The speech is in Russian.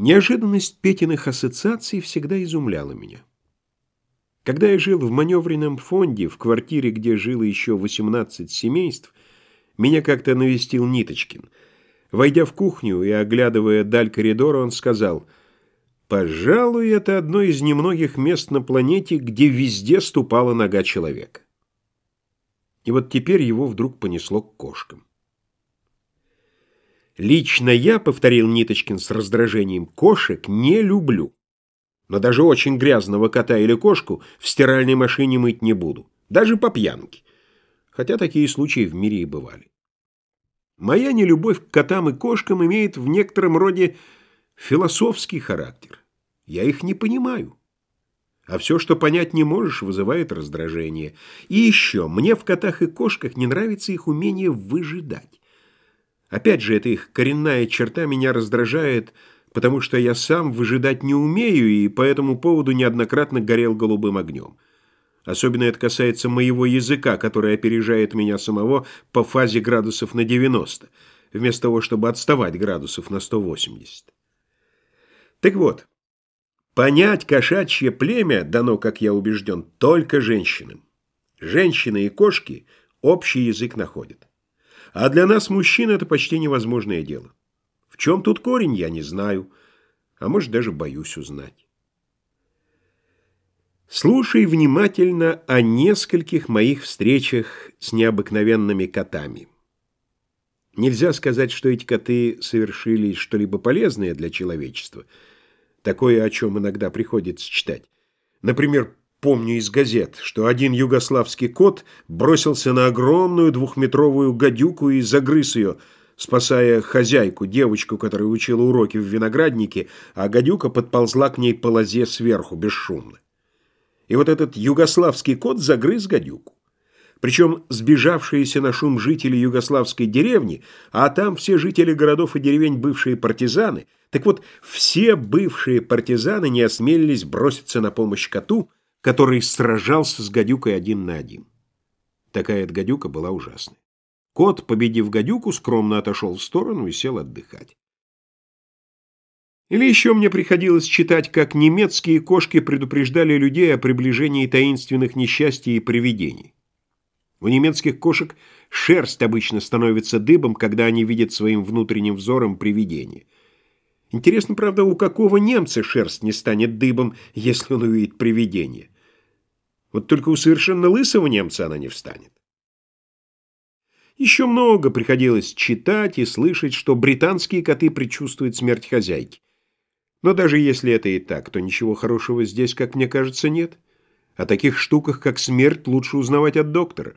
Неожиданность Петиных ассоциаций всегда изумляла меня. Когда я жил в маневренном фонде, в квартире, где жило еще 18 семейств, меня как-то навестил Ниточкин. Войдя в кухню и оглядывая даль коридора, он сказал, «Пожалуй, это одно из немногих мест на планете, где везде ступала нога человека». И вот теперь его вдруг понесло к кошкам. Лично я, повторил Ниточкин с раздражением, кошек не люблю. Но даже очень грязного кота или кошку в стиральной машине мыть не буду. Даже по пьянке. Хотя такие случаи в мире и бывали. Моя нелюбовь к котам и кошкам имеет в некотором роде философский характер. Я их не понимаю. А все, что понять не можешь, вызывает раздражение. И еще, мне в котах и кошках не нравится их умение выжидать. Опять же, эта их коренная черта меня раздражает, потому что я сам выжидать не умею и по этому поводу неоднократно горел голубым огнем. Особенно это касается моего языка, который опережает меня самого по фазе градусов на 90, вместо того, чтобы отставать градусов на 180. Так вот, понять кошачье племя дано, как я убежден, только женщинам. Женщины и кошки общий язык находят. А для нас, мужчин, это почти невозможное дело. В чем тут корень, я не знаю, а может, даже боюсь узнать. Слушай внимательно о нескольких моих встречах с необыкновенными котами. Нельзя сказать, что эти коты совершили что-либо полезное для человечества, такое, о чем иногда приходится читать. Например, Помню из газет, что один югославский кот бросился на огромную двухметровую гадюку и загрыз ее, спасая хозяйку, девочку, которая учила уроки в винограднике, а гадюка подползла к ней по лозе сверху, бесшумно. И вот этот югославский кот загрыз гадюку. Причем сбежавшиеся на шум жители югославской деревни, а там все жители городов и деревень бывшие партизаны, так вот, все бывшие партизаны не осмелились броситься на помощь коту, который сражался с гадюкой один на один. Такая эта гадюка была ужасной. Кот, победив гадюку, скромно отошел в сторону и сел отдыхать. Или еще мне приходилось читать, как немецкие кошки предупреждали людей о приближении таинственных несчастий и привидений. У немецких кошек шерсть обычно становится дыбом, когда они видят своим внутренним взором привидение – Интересно, правда, у какого немца шерсть не станет дыбом, если он увидит привидение? Вот только у совершенно лысого немца она не встанет. Еще много приходилось читать и слышать, что британские коты предчувствуют смерть хозяйки. Но даже если это и так, то ничего хорошего здесь, как мне кажется, нет. О таких штуках, как смерть, лучше узнавать от доктора.